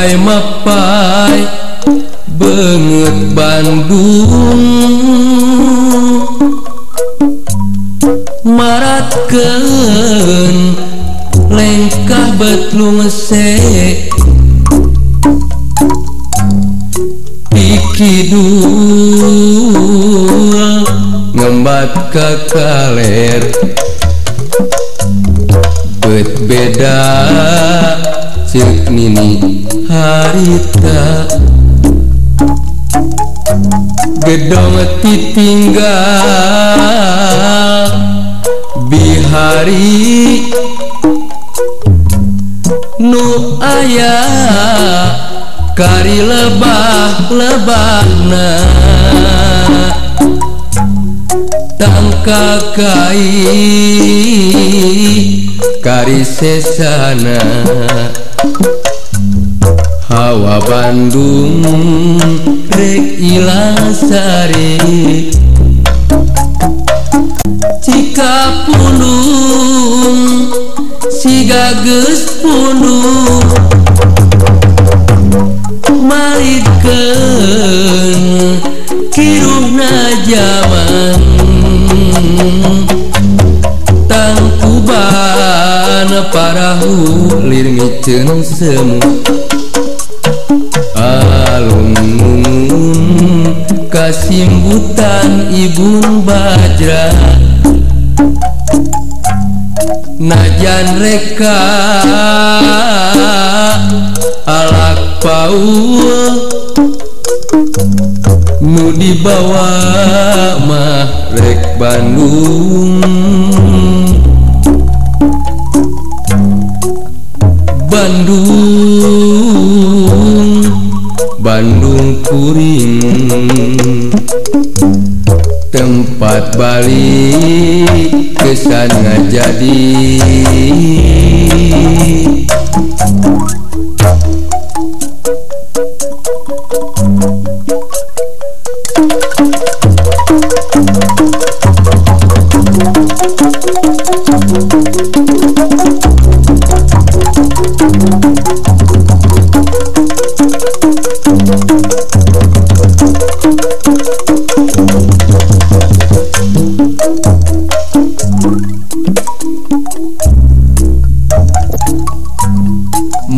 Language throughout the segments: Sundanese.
Mapai mapai banget Bandung. Maratkan lengkah betlung se Pikidul ngembat ke kaler. Bet beda Nini. Harita. Gedonget ditinggal bihari. Nu ayah kari lebah lebahna tangka kai. Kari sesana. Bandung Reilasari Cika pulung Sigages pulung Maitkeun Kiruna jaman. Tangkuban parahu Liring cenu semu. Kasimbutan ibun bajra najan reka alak paul nu dibawa mah rek Bandung. Bandung Bandung Puring tempat Bali kesana jadi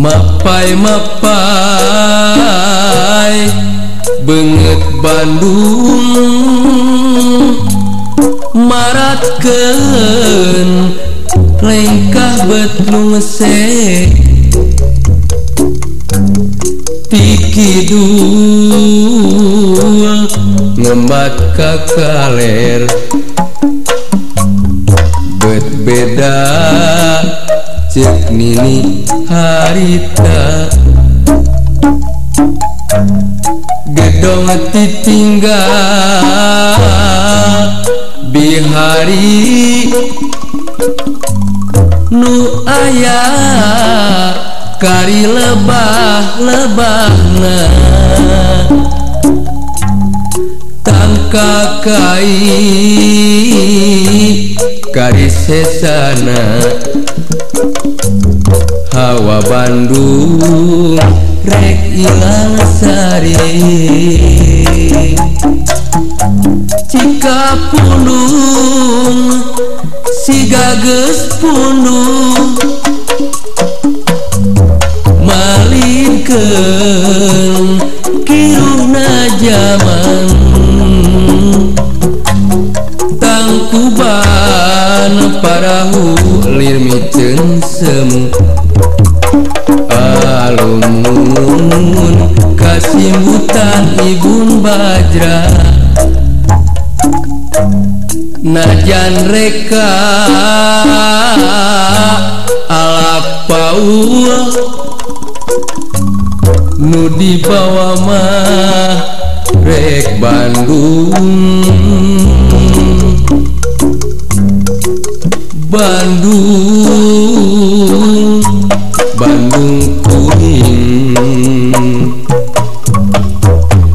Mapai mapai banget Bandung. Maratken lengkah betlung sek Pikidul ngembat kakaler Bet beda Nini harita Gedong titinggal Bihari Nu ayah Kari lebah-lebahna. Tangka kai Kari sesana. Hawa Bandung rek ilang sari. Cika pulung sigages pulung Malingkeun kiruna zaman Tangkuban parahu semu Almun kasimbutan ibun Bajra Najan reka alap Paul Nudi Bawamah rek Bandung. Bandung. Bandung kuning.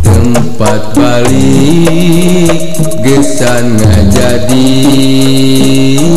Tempat balik gesana jadi.